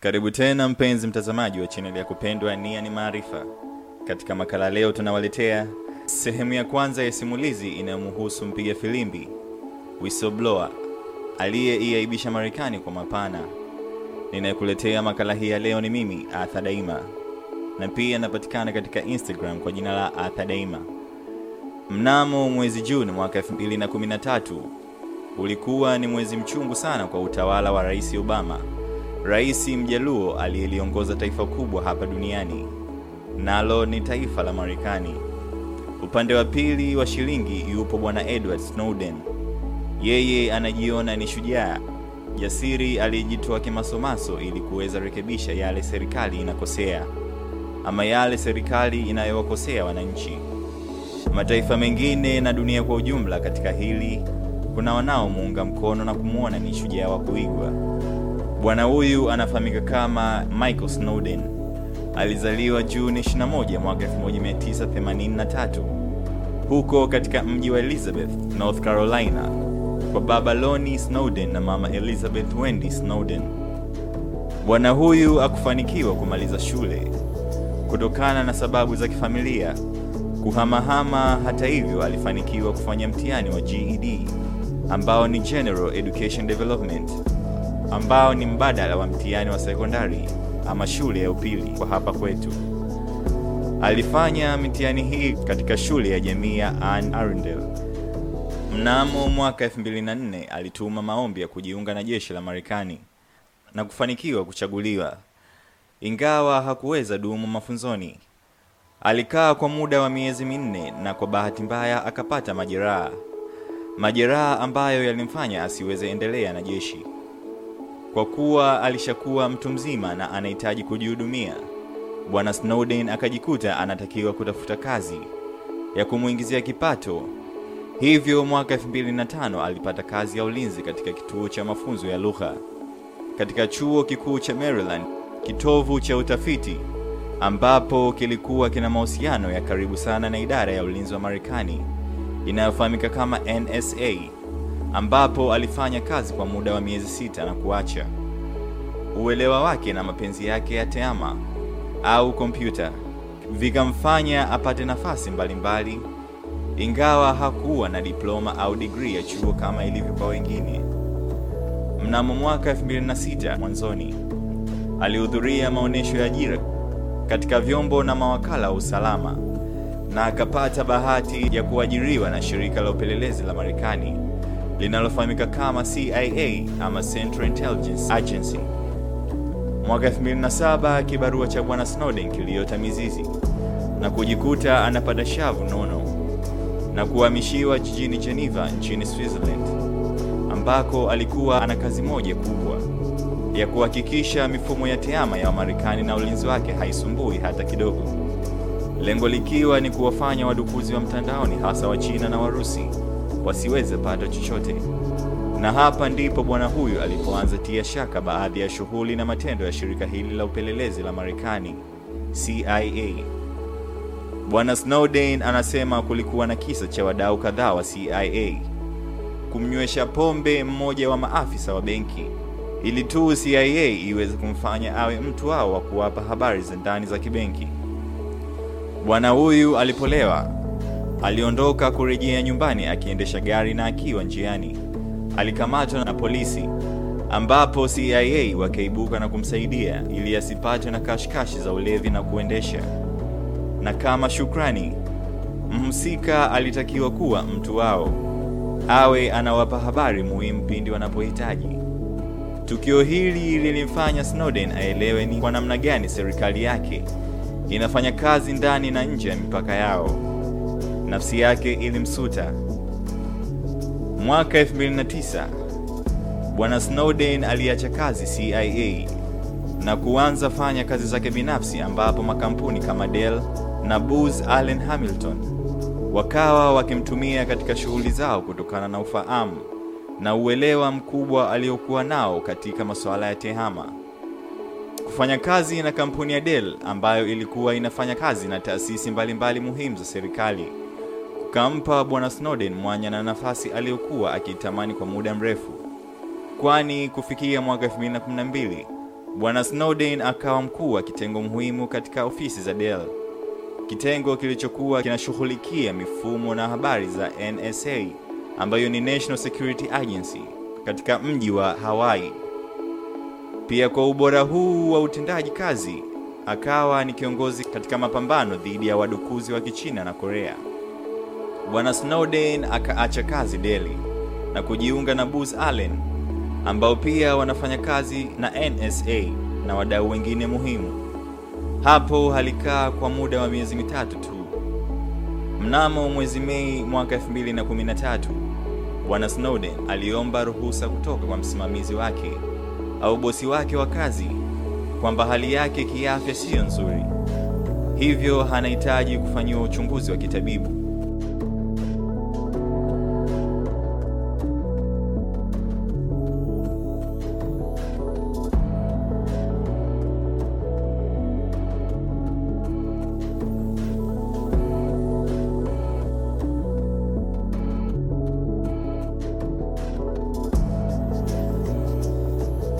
Karibu tena mpenzi mtazamaji wa chaneli ya kupendwa Nia ni Maarifa. Katika makala leo tunawaletea sehemu ya kwanza ya simulizi inayomhusu mpiga filimbi whistleblower aliyeiaibisha Marekani kwa mapana. Ninayekuletea makala hii ya leo ni mimi Arthur Daima, na pia napatikana katika Instagram kwa jina la Arthur Daima. Mnamo mwezi Juni mwaka 2013 ulikuwa ni mwezi mchungu sana kwa utawala wa Rais Obama, rais mjaluo aliyeliongoza taifa kubwa hapa duniani, nalo ni taifa la Marekani. Upande wa pili wa shilingi yupo bwana Edward Snowden. Yeye anajiona ni shujaa jasiri aliyejitoa kimasomaso ili kuweza rekebisha yale serikali inakosea ama yale serikali inayowakosea wananchi. Mataifa mengine na dunia kwa ujumla katika hili kuna wanaomuunga mkono na kumwona ni shujaa wa kuigwa. Bwana huyu anafahamika kama Michael Snowden. Alizaliwa Juni 21 mwaka 1983 huko katika mji wa Elizabeth, North Carolina, kwa baba Loni Snowden na mama Elizabeth Wendy Snowden. Bwana huyu akufanikiwa kumaliza shule kutokana na sababu za kifamilia, kuhamahama. Hata hivyo, alifanikiwa kufanya mtihani wa GED ambao ni General Education Development, ambao ni mbadala wa mtihani wa sekondari ama shule ya upili kwa hapa kwetu. Alifanya mitihani hii katika shule ya jamii ya Anne Arundel. Mnamo mwaka 2004 alituma maombi ya kujiunga na jeshi la Marekani na kufanikiwa kuchaguliwa, ingawa hakuweza dumu mafunzoni. Alikaa kwa muda wa miezi minne na kwa bahati mbaya akapata majeraha, majeraha ambayo yalimfanya asiweze endelea na jeshi. Kwa kuwa alishakuwa mtu mzima na anahitaji kujihudumia, bwana Snowden akajikuta anatakiwa kutafuta kazi ya kumwingizia kipato. Hivyo mwaka 2005 alipata kazi ya ulinzi katika kituo cha mafunzo ya lugha katika chuo kikuu cha Maryland, kitovu cha utafiti ambapo kilikuwa kina mahusiano ya karibu sana na idara ya ulinzi wa Marekani inayofahamika kama NSA, ambapo alifanya kazi kwa muda wa miezi sita na kuacha. Uelewa wake na mapenzi yake ya teama au kompyuta vikamfanya apate nafasi mbalimbali mbali, ingawa hakuwa na diploma au digrii ya chuo kama ilivyo kwa wengine. Mnamo mwaka 2006 mwanzoni alihudhuria maonyesho ya ajira katika vyombo na mawakala wa usalama na akapata bahati ya kuajiriwa na shirika la upelelezi la Marekani linalofahamika kama CIA ama Central Intelligence Agency. Mwaka 2007 kibarua cha bwana Snowden kiliota mizizi na kujikuta anapata shavu nono na kuhamishiwa jijini Geneva nchini Switzerland ambako alikuwa ana kazi moja kubwa ya kuhakikisha mifumo ya tehama ya Wamarekani na ulinzi wake haisumbui hata kidogo, lengo likiwa ni kuwafanya wadukuzi wa mtandaoni hasa wa China na Warusi wasiweze pata chochote. Na hapa ndipo bwana huyu alipoanza tia shaka baadhi ya shughuli na matendo ya shirika hili la upelelezi la Marekani CIA. Bwana Snowden anasema kulikuwa na kisa cha wadau kadhaa wa CIA kumnywesha pombe mmoja wa maafisa wa benki ili tu CIA iweze kumfanya awe mtu wao wa kuwapa habari za ndani za kibenki. Bwana huyu alipolewa, aliondoka kurejea nyumbani akiendesha gari, na akiwa njiani alikamatwa na polisi, ambapo CIA wakaibuka na kumsaidia ili asipatwe na kashikashi za ulevi na kuendesha. Na kama shukrani, mhusika alitakiwa kuwa mtu wao awe anawapa habari muhimu pindi wanapohitaji. Tukio hili lilimfanya Snowden aelewe ni kwa namna gani serikali yake inafanya kazi ndani na nje ya mipaka yao. Nafsi yake ilimsuta. Mwaka 2009 bwana Snowden aliacha kazi CIA na kuanza fanya kazi zake binafsi, ambapo makampuni kama Dell na Booz Allen Hamilton wakawa wakimtumia katika shughuli zao kutokana na ufahamu na uelewa mkubwa aliokuwa nao katika masuala ya tehama. Kufanya kazi na kampuni ya Dell ambayo ilikuwa inafanya kazi na taasisi mbalimbali muhimu za serikali kukampa bwana Snowden mwanya na nafasi aliyokuwa akitamani kwa muda mrefu, kwani kufikia mwaka 2012 Bwana Snowden akawa mkuu wa kitengo muhimu katika ofisi za Dell, kitengo kilichokuwa kinashughulikia mifumo na habari za NSA ambayo ni National Security Agency katika mji wa Hawaii. Pia kwa ubora huu wa utendaji kazi, akawa ni kiongozi katika mapambano dhidi ya wadukuzi wa Kichina na Korea. Bwana Snowden akaacha kazi Delhi na kujiunga na Booz Allen ambao pia wanafanya kazi na NSA na wadau wengine muhimu. Hapo alikaa kwa muda wa miezi mitatu tu. Mnamo mwezi Mei mwaka 2013, Bwana Snowden aliomba ruhusa kutoka kwa msimamizi wake au bosi wake wa kazi kwamba hali yake kiafya siyo nzuri, hivyo anahitaji kufanyiwa uchunguzi wa kitabibu.